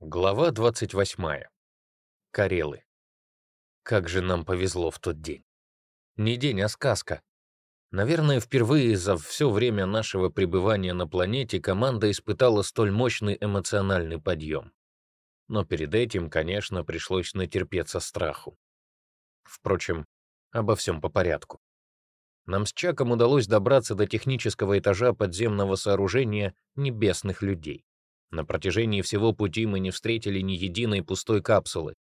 Глава 28. Карелы. Как же нам повезло в тот день. Не день, а сказка. Наверное, впервые за все время нашего пребывания на планете команда испытала столь мощный эмоциональный подъем. Но перед этим, конечно, пришлось натерпеться страху. Впрочем, обо всем по порядку. Нам с Чаком удалось добраться до технического этажа подземного сооружения небесных людей. На протяжении всего пути мы не встретили ни единой пустой капсулы.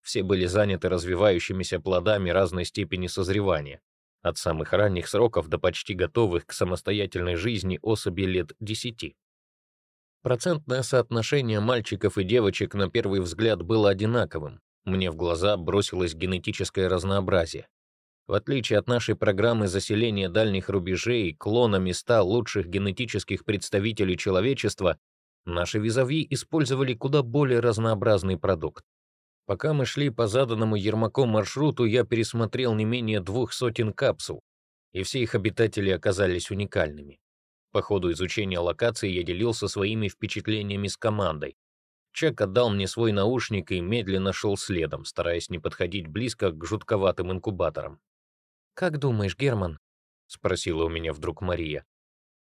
Все были заняты развивающимися плодами разной степени созревания, от самых ранних сроков до почти готовых к самостоятельной жизни особи лет 10. Процентное соотношение мальчиков и девочек на первый взгляд было одинаковым. Мне в глаза бросилось генетическое разнообразие. В отличие от нашей программы заселения дальних рубежей, клонами 100 лучших генетических представителей человечества, Наши визави использовали куда более разнообразный продукт. Пока мы шли по заданному Ермаком маршруту, я пересмотрел не менее двух сотен капсул, и все их обитатели оказались уникальными. По ходу изучения локации я делился своими впечатлениями с командой. Чек отдал мне свой наушник и медленно шел следом, стараясь не подходить близко к жутковатым инкубаторам. «Как думаешь, Герман?» — спросила у меня вдруг Мария.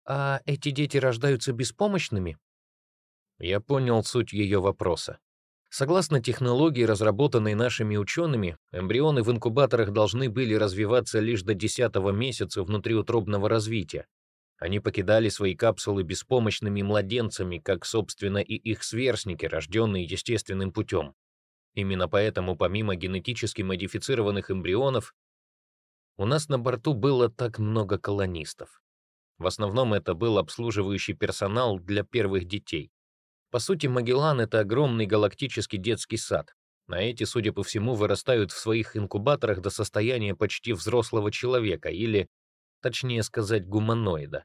«А эти дети рождаются беспомощными?» Я понял суть ее вопроса. Согласно технологии, разработанной нашими учеными, эмбрионы в инкубаторах должны были развиваться лишь до 10 месяца внутриутробного развития. Они покидали свои капсулы беспомощными младенцами, как, собственно, и их сверстники, рожденные естественным путем. Именно поэтому, помимо генетически модифицированных эмбрионов, у нас на борту было так много колонистов. В основном это был обслуживающий персонал для первых детей. По сути, Магеллан — это огромный галактический детский сад. На эти, судя по всему, вырастают в своих инкубаторах до состояния почти взрослого человека или, точнее сказать, гуманоида.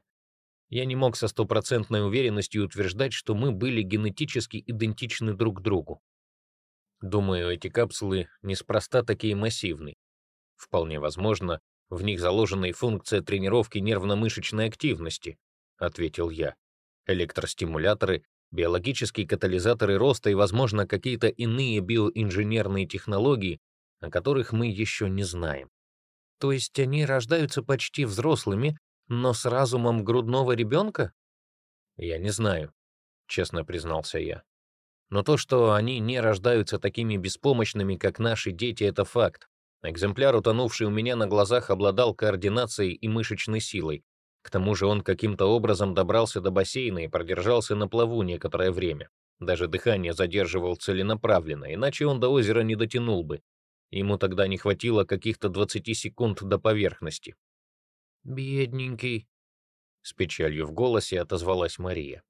Я не мог со стопроцентной уверенностью утверждать, что мы были генетически идентичны друг другу. Думаю, эти капсулы неспроста такие массивные. Вполне возможно, в них заложена и функция тренировки нервно-мышечной активности, ответил я. Электростимуляторы биологические катализаторы роста и, возможно, какие-то иные биоинженерные технологии, о которых мы еще не знаем. То есть они рождаются почти взрослыми, но с разумом грудного ребенка? Я не знаю, честно признался я. Но то, что они не рождаются такими беспомощными, как наши дети, это факт. Экземпляр, утонувший у меня на глазах, обладал координацией и мышечной силой, к тому же он каким-то образом добрался до бассейна и продержался на плаву некоторое время. Даже дыхание задерживал целенаправленно, иначе он до озера не дотянул бы. Ему тогда не хватило каких-то 20 секунд до поверхности. «Бедненький», — с печалью в голосе отозвалась Мария.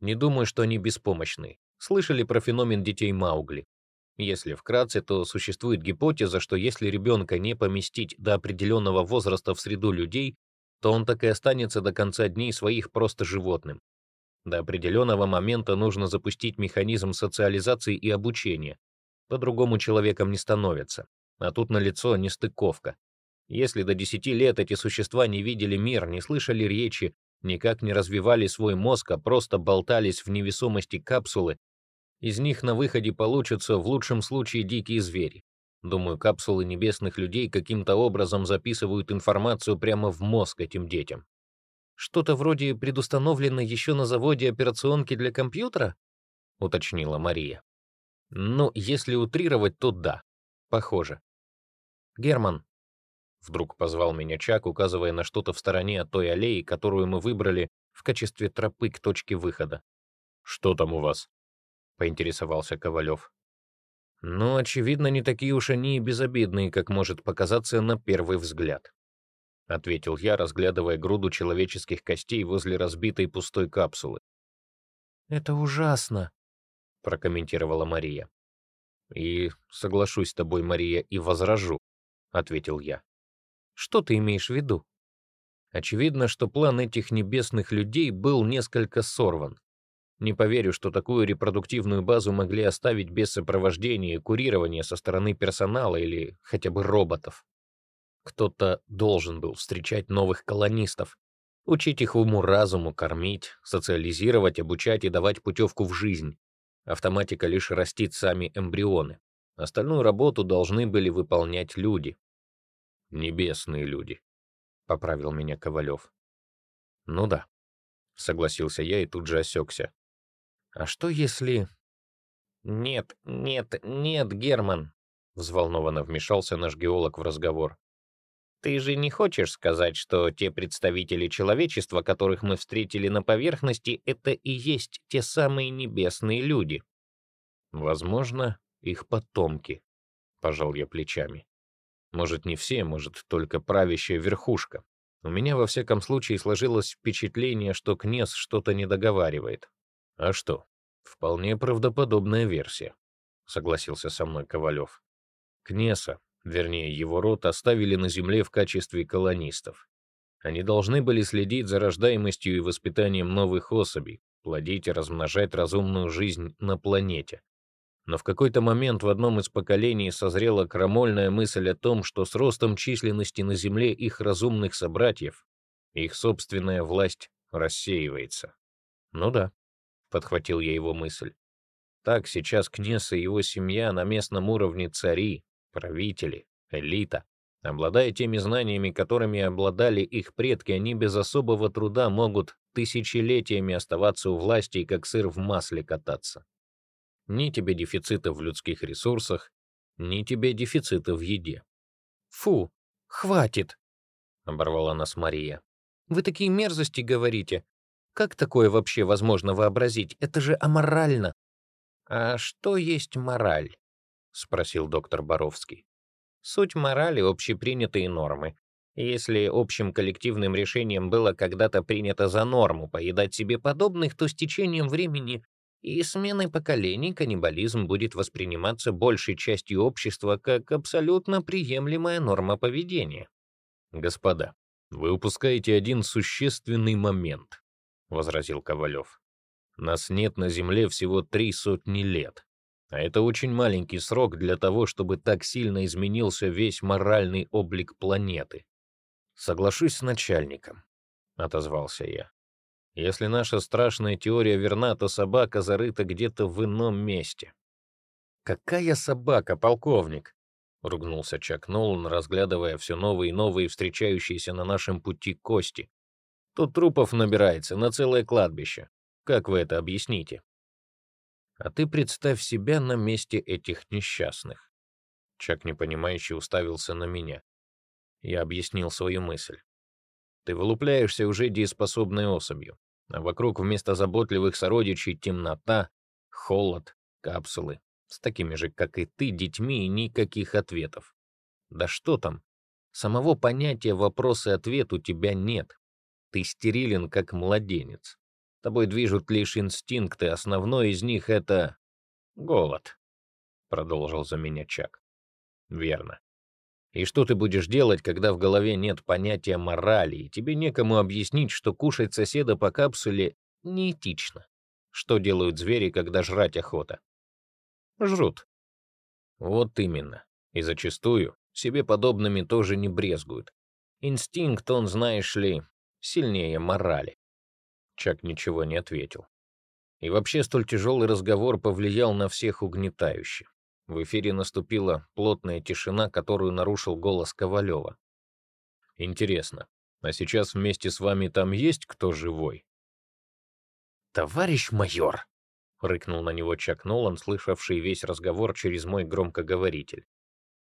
«Не думаю, что они беспомощны. Слышали про феномен детей Маугли. Если вкратце, то существует гипотеза, что если ребенка не поместить до определенного возраста в среду людей, то он так и останется до конца дней своих просто животным. До определенного момента нужно запустить механизм социализации и обучения. По-другому человеком не становится. А тут налицо нестыковка. Если до 10 лет эти существа не видели мир, не слышали речи, никак не развивали свой мозг, а просто болтались в невесомости капсулы, из них на выходе получатся в лучшем случае дикие звери. Думаю, капсулы небесных людей каким-то образом записывают информацию прямо в мозг этим детям. Что-то вроде предустановлено еще на заводе операционки для компьютера? уточнила Мария. Ну, если утрировать, то да. Похоже. Герман, вдруг позвал меня Чак, указывая на что-то в стороне от той аллеи, которую мы выбрали в качестве тропы к точке выхода. Что там у вас? поинтересовался Ковалев. Но, очевидно, не такие уж они и безобидные, как может показаться на первый взгляд. Ответил я, разглядывая груду человеческих костей возле разбитой пустой капсулы. «Это ужасно», — прокомментировала Мария. «И соглашусь с тобой, Мария, и возражу», — ответил я. «Что ты имеешь в виду?» Очевидно, что план этих небесных людей был несколько сорван. Не поверю, что такую репродуктивную базу могли оставить без сопровождения и курирования со стороны персонала или хотя бы роботов. Кто-то должен был встречать новых колонистов, учить их уму-разуму, кормить, социализировать, обучать и давать путевку в жизнь. Автоматика лишь растит сами эмбрионы. Остальную работу должны были выполнять люди. «Небесные люди», — поправил меня Ковалев. «Ну да», — согласился я и тут же осекся. «А что если...» «Нет, нет, нет, Герман», — взволнованно вмешался наш геолог в разговор. «Ты же не хочешь сказать, что те представители человечества, которых мы встретили на поверхности, это и есть те самые небесные люди?» «Возможно, их потомки», — пожал я плечами. «Может, не все, может, только правящая верхушка. У меня, во всяком случае, сложилось впечатление, что Кнес что-то не договаривает. А что? Вполне правдоподобная версия, согласился со мной Ковалев. Кнеса, вернее, его род оставили на земле в качестве колонистов. Они должны были следить за рождаемостью и воспитанием новых особей, плодить и размножать разумную жизнь на планете. Но в какой-то момент в одном из поколений созрела крамольная мысль о том, что с ростом численности на Земле их разумных собратьев их собственная власть рассеивается. Ну да, подхватил я его мысль. Так сейчас Кнесса и его семья на местном уровне цари, правители, элита. Обладая теми знаниями, которыми обладали их предки, они без особого труда могут тысячелетиями оставаться у власти и как сыр в масле кататься. Ни тебе дефицита в людских ресурсах, ни тебе дефицита в еде. «Фу, хватит!» — оборвала нас Мария. «Вы такие мерзости говорите. Как такое вообще возможно вообразить? Это же аморально!» «А что есть мораль?» — спросил доктор Боровский. Суть морали — общепринятые нормы. Если общим коллективным решением было когда-то принято за норму поедать себе подобных, то с течением времени и сменой поколений каннибализм будет восприниматься большей частью общества как абсолютно приемлемая норма поведения. «Господа, вы упускаете один существенный момент», — возразил Ковалев. «Нас нет на Земле всего три сотни лет. А это очень маленький срок для того, чтобы так сильно изменился весь моральный облик планеты. Соглашусь с начальником, отозвался я. Если наша страшная теория верна, то собака зарыта где-то в ином месте. Какая собака, полковник? ругнулся Чак Нолан, разглядывая все новые и новые встречающиеся на нашем пути кости. Тут трупов набирается на целое кладбище. Как вы это объясните? А ты представь себя на месте этих несчастных. Чак непонимающе уставился на меня. Я объяснил свою мысль. Ты вылупляешься уже дееспособной особью, а вокруг вместо заботливых сородичей темнота, холод, капсулы, с такими же, как и ты, детьми и никаких ответов. Да что там? Самого понятия вопрос и ответ у тебя нет. Ты стерилен, как младенец. Тобой движут лишь инстинкты, основной из них — это голод», — продолжил за меня Чак. «Верно. И что ты будешь делать, когда в голове нет понятия морали, и тебе некому объяснить, что кушать соседа по капсуле неэтично? Что делают звери, когда жрать охота? Жрут. Вот именно. И зачастую себе подобными тоже не брезгуют. Инстинкт, он, знаешь ли, сильнее морали. Чак ничего не ответил. И вообще столь тяжелый разговор повлиял на всех угнетающе. В эфире наступила плотная тишина, которую нарушил голос Ковалева. «Интересно, а сейчас вместе с вами там есть кто живой?» «Товарищ майор!» — рыкнул на него Чак Нолан, слышавший весь разговор через мой громкоговоритель.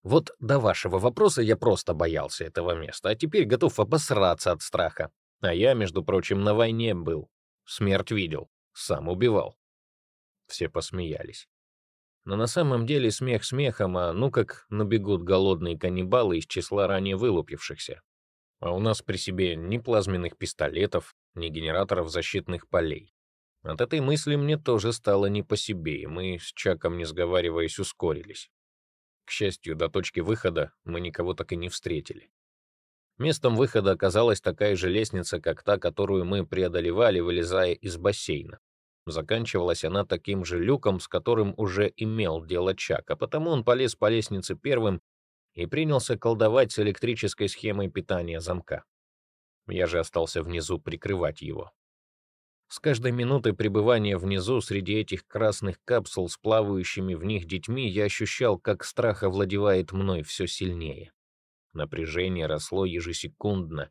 «Вот до вашего вопроса я просто боялся этого места, а теперь готов обосраться от страха. А я, между прочим, на войне был. Смерть видел. Сам убивал. Все посмеялись. Но на самом деле смех смехом, а ну как набегут голодные каннибалы из числа ранее вылупившихся. А у нас при себе ни плазменных пистолетов, ни генераторов защитных полей. От этой мысли мне тоже стало не по себе, и мы с Чаком, не сговариваясь, ускорились. К счастью, до точки выхода мы никого так и не встретили. Местом выхода оказалась такая же лестница, как та, которую мы преодолевали, вылезая из бассейна. Заканчивалась она таким же люком, с которым уже имел дело Чак, а потому он полез по лестнице первым и принялся колдовать с электрической схемой питания замка. Я же остался внизу прикрывать его. С каждой минутой пребывания внизу среди этих красных капсул с плавающими в них детьми я ощущал, как страх овладевает мной все сильнее. Напряжение росло ежесекундно.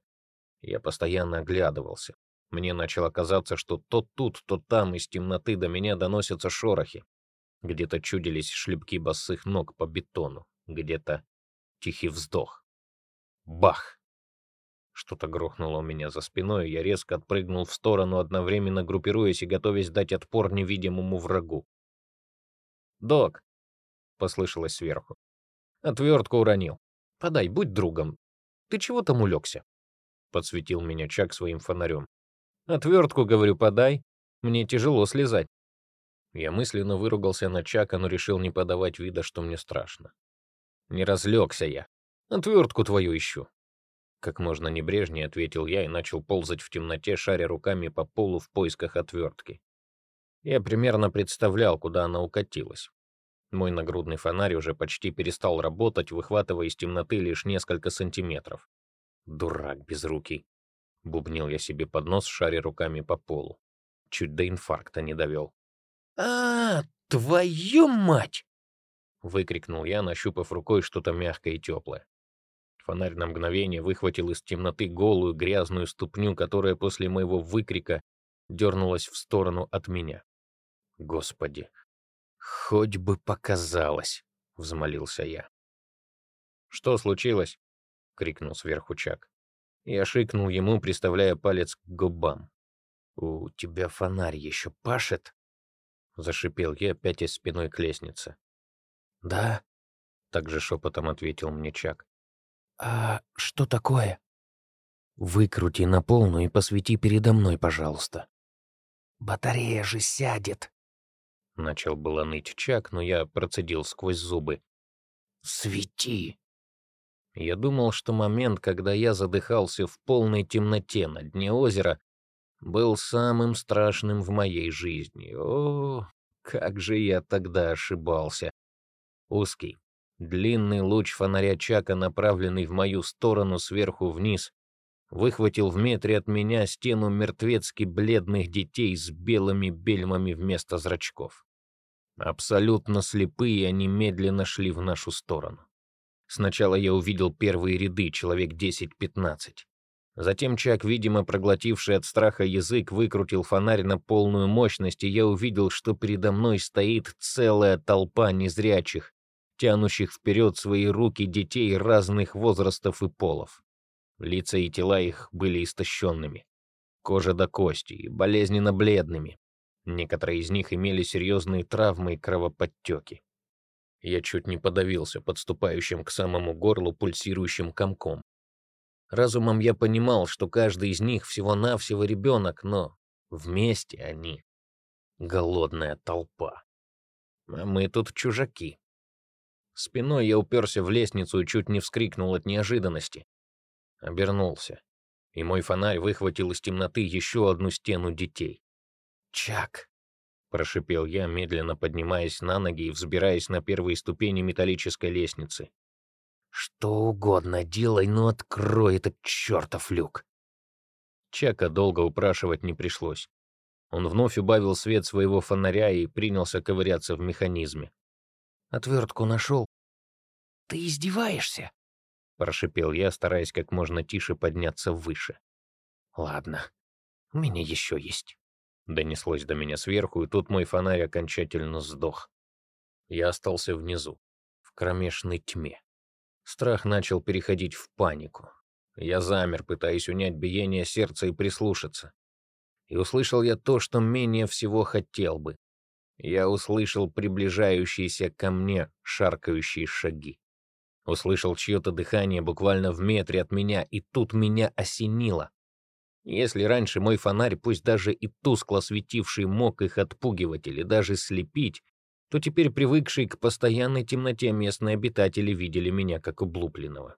Я постоянно оглядывался. Мне начало казаться, что то тут, то там из темноты до меня доносятся шорохи. Где-то чудились шлепки босых ног по бетону, где-то тихий вздох. Бах! Что-то грохнуло у меня за спиной, и я резко отпрыгнул в сторону, одновременно группируясь и готовясь дать отпор невидимому врагу. «Док!» — послышалось сверху. «Отвертку уронил. Подай, будь другом. Ты чего там улегся?» — подсветил меня Чак своим фонарем. «Отвертку, говорю, подай. Мне тяжело слезать». Я мысленно выругался на Чака, но решил не подавать вида, что мне страшно. Не разлегся я. Отвертку твою ищу. Как можно небрежнее ответил я и начал ползать в темноте, шаря руками по полу в поисках отвертки. Я примерно представлял, куда она укатилась. Мой нагрудный фонарь уже почти перестал работать, выхватывая из темноты лишь несколько сантиметров. Дурак безрукий. Бубнил я себе под нос, шаря руками по полу. Чуть до инфаркта не довел. «А, твою мать!» — выкрикнул я, нащупав рукой что-то мягкое и теплое. Фонарь на мгновение выхватил из темноты голую грязную ступню, которая после моего выкрика дернулась в сторону от меня. Господи, хоть бы показалось, взмолился я. Что случилось? крикнул сверху Чак. Я шикнул ему, приставляя палец к губам. У тебя фонарь еще пашет? зашипел я, пятясь спиной к лестнице. Да, также шепотом ответил мне Чак. «А что такое?» «Выкрути на полную и посвети передо мной, пожалуйста». «Батарея же сядет!» Начал было ныть Чак, но я процедил сквозь зубы. «Свети!» Я думал, что момент, когда я задыхался в полной темноте на дне озера, был самым страшным в моей жизни. О, как же я тогда ошибался. Узкий, Длинный луч фонаря Чака, направленный в мою сторону сверху вниз, выхватил в метре от меня стену мертвецки бледных детей с белыми бельмами вместо зрачков. Абсолютно слепые они медленно шли в нашу сторону. Сначала я увидел первые ряды, человек 10-15. Затем Чак, видимо, проглотивший от страха язык, выкрутил фонарь на полную мощность, и я увидел, что передо мной стоит целая толпа незрячих, тянущих вперед свои руки детей разных возрастов и полов. Лица и тела их были истощенными, кожа до кости и болезненно бледными. Некоторые из них имели серьезные травмы и кровоподтеки. Я чуть не подавился подступающим к самому горлу пульсирующим комком. Разумом я понимал, что каждый из них всего-навсего ребенок, но вместе они — голодная толпа. А мы тут чужаки. Спиной я уперся в лестницу и чуть не вскрикнул от неожиданности. Обернулся, и мой фонарь выхватил из темноты еще одну стену детей. «Чак!» — прошипел я, медленно поднимаясь на ноги и взбираясь на первые ступени металлической лестницы. «Что угодно делай, но открой этот чертов люк!» Чака долго упрашивать не пришлось. Он вновь убавил свет своего фонаря и принялся ковыряться в механизме. Отвертку нашел. Ты издеваешься? Прошипел я, стараясь как можно тише подняться выше. Ладно, у меня еще есть. Донеслось до меня сверху, и тут мой фонарь окончательно сдох. Я остался внизу, в кромешной тьме. Страх начал переходить в панику. Я замер, пытаясь унять биение сердца и прислушаться. И услышал я то, что менее всего хотел бы я услышал приближающиеся ко мне шаркающие шаги. Услышал чье-то дыхание буквально в метре от меня, и тут меня осенило. Если раньше мой фонарь, пусть даже и тускло светивший, мог их отпугивать или даже слепить, то теперь привыкшие к постоянной темноте местные обитатели видели меня как облупленного.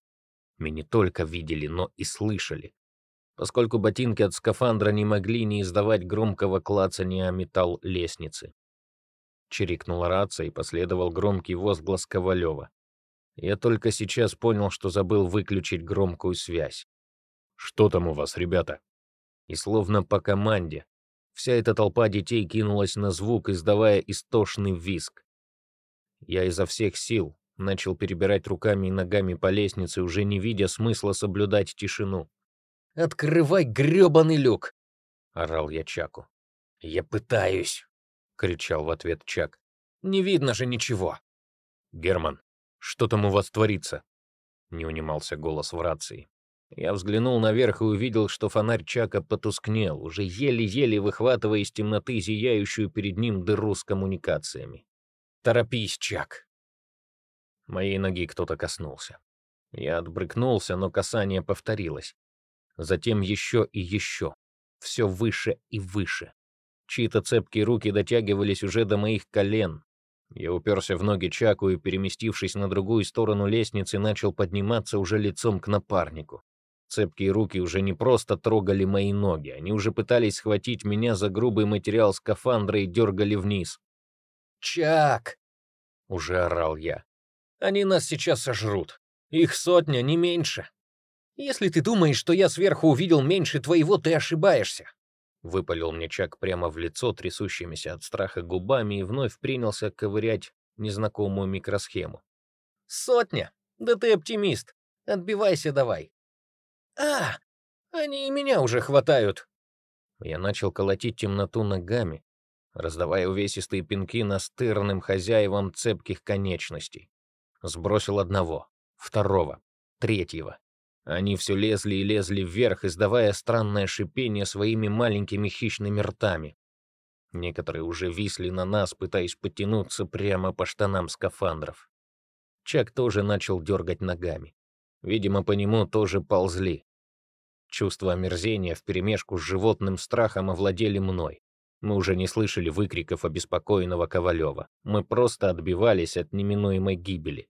Меня не только видели, но и слышали. Поскольку ботинки от скафандра не могли не издавать громкого клацания о металл лестницы. Чирикнула рация и последовал громкий возглас Ковалева. Я только сейчас понял, что забыл выключить громкую связь. «Что там у вас, ребята?» И словно по команде Вся эта толпа детей кинулась на звук, издавая истошный визг. Я изо всех сил начал перебирать руками и ногами по лестнице, уже не видя смысла соблюдать тишину. «Открывай грёбаный люк!» — орал я Чаку. «Я пытаюсь!» — кричал в ответ Чак. «Не видно же ничего!» «Герман, что там у вас творится?» — не унимался голос в рации. Я взглянул наверх и увидел, что фонарь Чака потускнел, уже еле-еле выхватывая из темноты зияющую перед ним дыру с коммуникациями. «Торопись, Чак!» Моей ноги кто-то коснулся. Я отбрыкнулся, но касание повторилось. Затем еще и еще. Все выше и выше. Чьи-то цепкие руки дотягивались уже до моих колен. Я уперся в ноги Чаку и, переместившись на другую сторону лестницы, начал подниматься уже лицом к напарнику. Цепкие руки уже не просто трогали мои ноги, они уже пытались схватить меня за грубый материал скафандра и дергали вниз. «Чак!» — уже орал я. «Они нас сейчас сожрут. Их сотня, не меньше. Если ты думаешь, что я сверху увидел меньше твоего, ты ошибаешься». Выпалил мне Чак прямо в лицо трясущимися от страха губами и вновь принялся ковырять незнакомую микросхему. «Сотня? Да ты оптимист. Отбивайся давай. «А, они и меня уже хватают!» Я начал колотить темноту ногами, раздавая увесистые пинки настырным хозяевам цепких конечностей. Сбросил одного, второго, третьего. Они все лезли и лезли вверх, издавая странное шипение своими маленькими хищными ртами. Некоторые уже висли на нас, пытаясь потянуться прямо по штанам скафандров. Чак тоже начал дергать ногами. Видимо, по нему тоже ползли. Чувство омерзения вперемешку с животным страхом овладели мной. Мы уже не слышали выкриков обеспокоенного Ковалева. Мы просто отбивались от неминуемой гибели.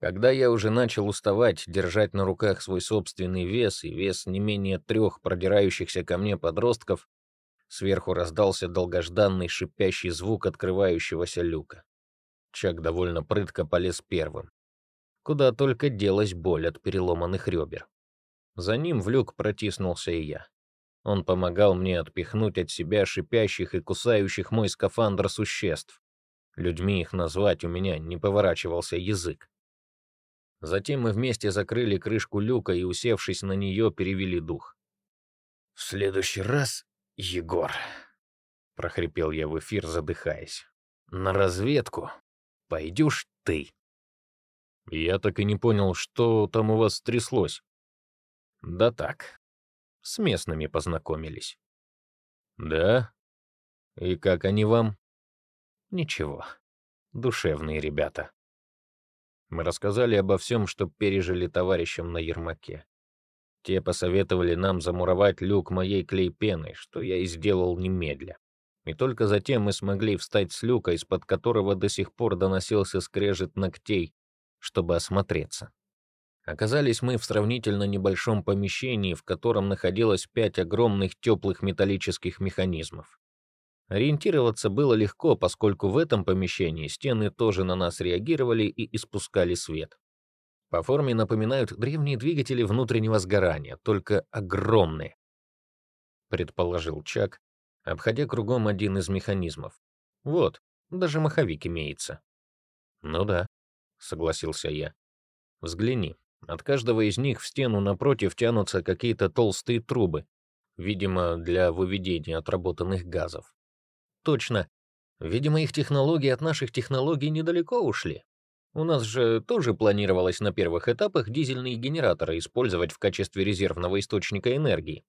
Когда я уже начал уставать держать на руках свой собственный вес и вес не менее трех продирающихся ко мне подростков, сверху раздался долгожданный шипящий звук открывающегося люка. Чак довольно прытко полез первым куда только делась боль от переломанных ребер. За ним в люк протиснулся и я. Он помогал мне отпихнуть от себя шипящих и кусающих мой скафандр существ. Людьми их назвать у меня не поворачивался язык. Затем мы вместе закрыли крышку люка и, усевшись на нее, перевели дух. «В следующий раз, Егор», — прохрипел я в эфир, задыхаясь, — «на разведку пойдешь ты». Я так и не понял, что там у вас стряслось. Да так, с местными познакомились. Да? И как они вам? Ничего, душевные ребята. Мы рассказали обо всем, что пережили товарищам на Ермаке. Те посоветовали нам замуровать люк моей клейпеной, что я и сделал немедля. И только затем мы смогли встать с люка, из-под которого до сих пор доносился скрежет ногтей чтобы осмотреться. Оказались мы в сравнительно небольшом помещении, в котором находилось пять огромных теплых металлических механизмов. Ориентироваться было легко, поскольку в этом помещении стены тоже на нас реагировали и испускали свет. По форме напоминают древние двигатели внутреннего сгорания, только огромные, предположил Чак, обходя кругом один из механизмов. Вот, даже маховик имеется. Ну да, согласился я. Взгляни. От каждого из них в стену напротив тянутся какие-то толстые трубы, видимо, для выведения отработанных газов. Точно. Видимо, их технологии от наших технологий недалеко ушли. У нас же тоже планировалось на первых этапах дизельные генераторы использовать в качестве резервного источника энергии.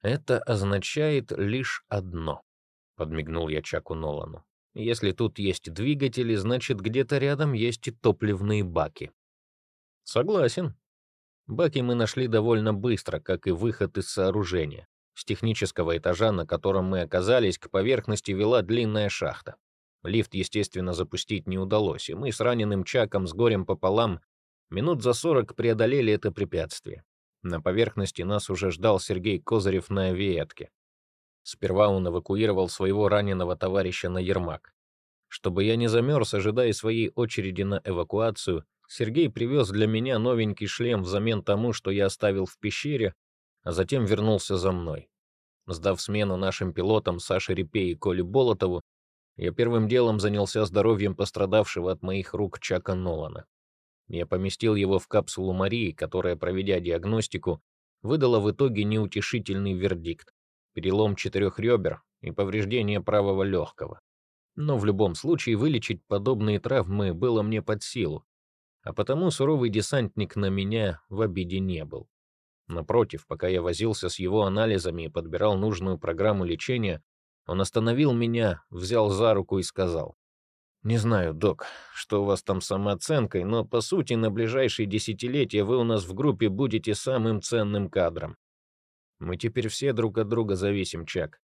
Это означает лишь одно, подмигнул я Чаку Нолану. Если тут есть двигатели, значит, где-то рядом есть и топливные баки. Согласен. Баки мы нашли довольно быстро, как и выход из сооружения. С технического этажа, на котором мы оказались, к поверхности вела длинная шахта. Лифт, естественно, запустить не удалось, и мы с раненым Чаком с горем пополам минут за сорок преодолели это препятствие. На поверхности нас уже ждал Сергей Козырев на авиетке. Сперва он эвакуировал своего раненого товарища на Ермак. Чтобы я не замерз, ожидая своей очереди на эвакуацию, Сергей привез для меня новенький шлем взамен тому, что я оставил в пещере, а затем вернулся за мной. Сдав смену нашим пилотам Саше Репе и Коле Болотову, я первым делом занялся здоровьем пострадавшего от моих рук Чака Нолана. Я поместил его в капсулу Марии, которая, проведя диагностику, выдала в итоге неутешительный вердикт — перелом четырех ребер и повреждение правого легкого. Но в любом случае вылечить подобные травмы было мне под силу, а потому суровый десантник на меня в обиде не был. Напротив, пока я возился с его анализами и подбирал нужную программу лечения, он остановил меня, взял за руку и сказал. «Не знаю, док, что у вас там с самооценкой, но, по сути, на ближайшие десятилетия вы у нас в группе будете самым ценным кадром. Мы теперь все друг от друга зависим, Чак.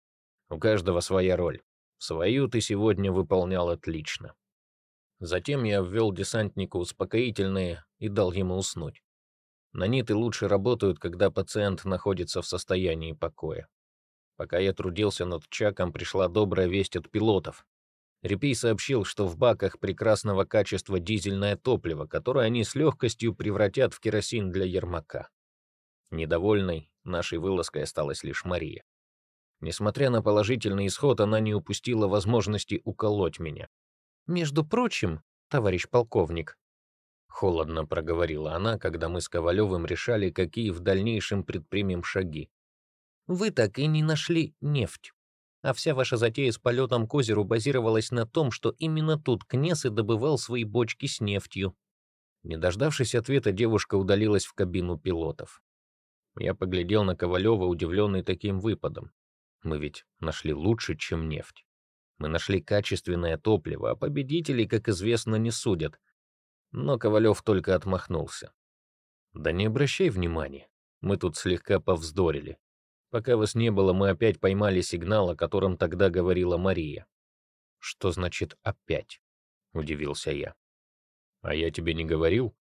У каждого своя роль. Свою ты сегодня выполнял отлично». Затем я ввел десантнику успокоительные и дал ему уснуть. Наниты лучше работают, когда пациент находится в состоянии покоя. Пока я трудился над Чаком, пришла добрая весть от пилотов. Репей сообщил, что в баках прекрасного качества дизельное топливо, которое они с легкостью превратят в керосин для Ермака. Недовольной нашей вылазкой осталась лишь Мария. Несмотря на положительный исход, она не упустила возможности уколоть меня. «Между прочим, товарищ полковник», — холодно проговорила она, когда мы с Ковалевым решали, какие в дальнейшем предпримем шаги вы так и не нашли нефть. А вся ваша затея с полетом к озеру базировалась на том, что именно тут Кнес и добывал свои бочки с нефтью. Не дождавшись ответа, девушка удалилась в кабину пилотов. Я поглядел на Ковалева, удивленный таким выпадом. Мы ведь нашли лучше, чем нефть. Мы нашли качественное топливо, а победителей, как известно, не судят. Но Ковалев только отмахнулся. Да не обращай внимания, мы тут слегка повздорили. Пока вас не было, мы опять поймали сигнал, о котором тогда говорила Мария. Что значит «опять»? Удивился я. А я тебе не говорил?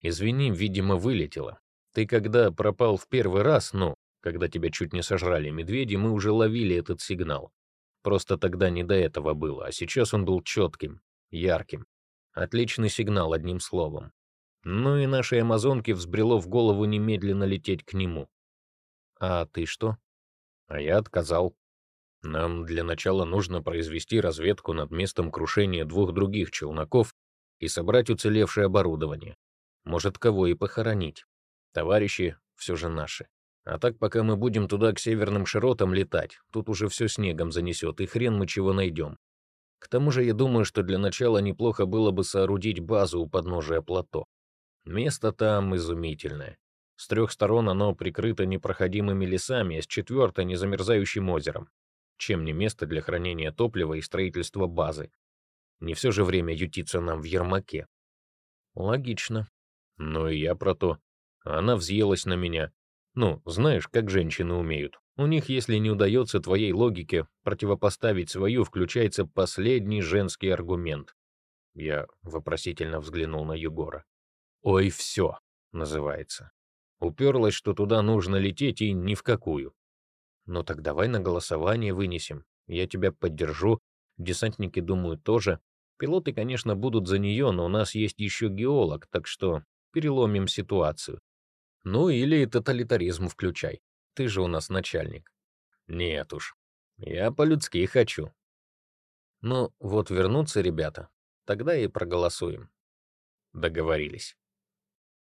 Извини, видимо, вылетело. Ты когда пропал в первый раз, ну, когда тебя чуть не сожрали медведи, мы уже ловили этот сигнал. Просто тогда не до этого было, а сейчас он был четким, ярким. Отличный сигнал, одним словом. Ну и нашей амазонке взбрело в голову немедленно лететь к нему. А ты что? А я отказал. Нам для начала нужно произвести разведку над местом крушения двух других челноков и собрать уцелевшее оборудование. Может, кого и похоронить. Товарищи все же наши. А так, пока мы будем туда к северным широтам летать, тут уже все снегом занесет, и хрен мы чего найдем. К тому же я думаю, что для начала неплохо было бы соорудить базу у подножия плато. Место там изумительное. С трех сторон оно прикрыто непроходимыми лесами, а с четвертой — незамерзающим озером. Чем не место для хранения топлива и строительства базы. Не все же время ютиться нам в Ермаке. Логично. Ну и я про то. Она взъелась на меня. Ну, знаешь, как женщины умеют. У них, если не удается твоей логике противопоставить свою, включается последний женский аргумент. Я вопросительно взглянул на Егора. «Ой, все», называется. Уперлась, что туда нужно лететь и ни в какую. Ну так давай на голосование вынесем. Я тебя поддержу. Десантники, думаю, тоже. Пилоты, конечно, будут за нее, но у нас есть еще геолог, так что переломим ситуацию. Ну или тоталитаризм включай. Ты же у нас начальник. Нет уж. Я по-людски хочу. Ну, вот вернутся ребята. Тогда и проголосуем. Договорились.